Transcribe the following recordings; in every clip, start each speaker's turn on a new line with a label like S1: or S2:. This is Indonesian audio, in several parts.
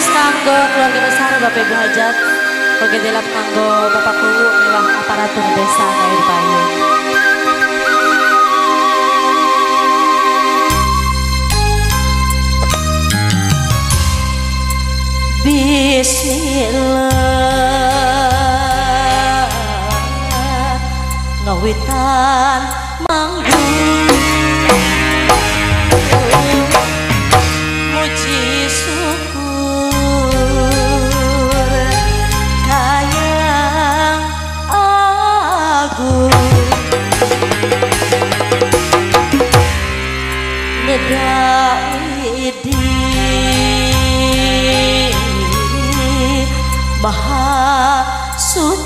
S1: Terus kanggo keluarga besar Bapak Ibu Hajat. Keluarga dalam kanggo Bapak Kulu Milah aparatur desa air Bayu Bismillah Ngawitan manggung.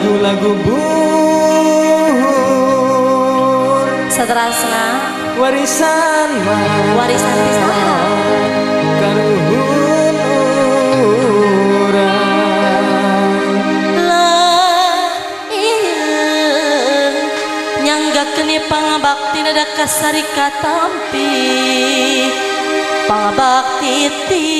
S2: lagu-lagu buhur.
S1: Seterasna
S2: Warisan
S1: Warisan pisahan kasari tampi, pabak titik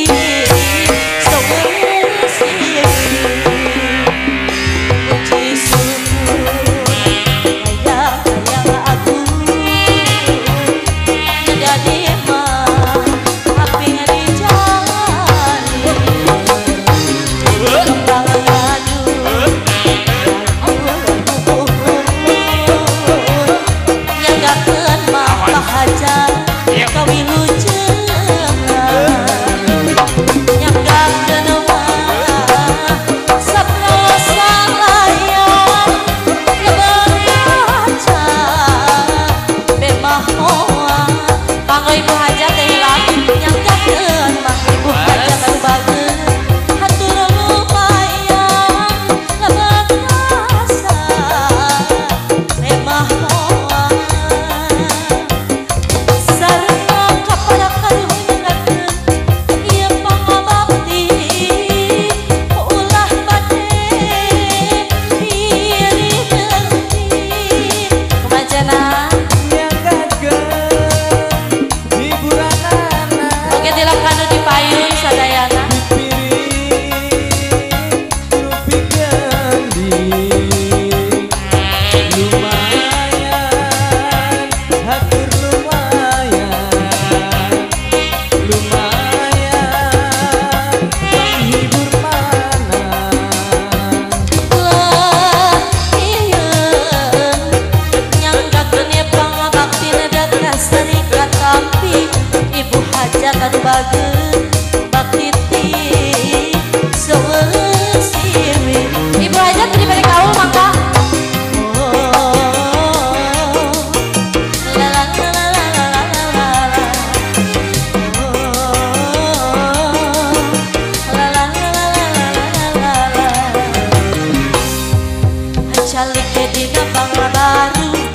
S1: Calik ke dina bangla baru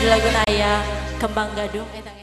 S1: tapi kami hatur tadi judul lagu Naya Kembang Gadung. Eh,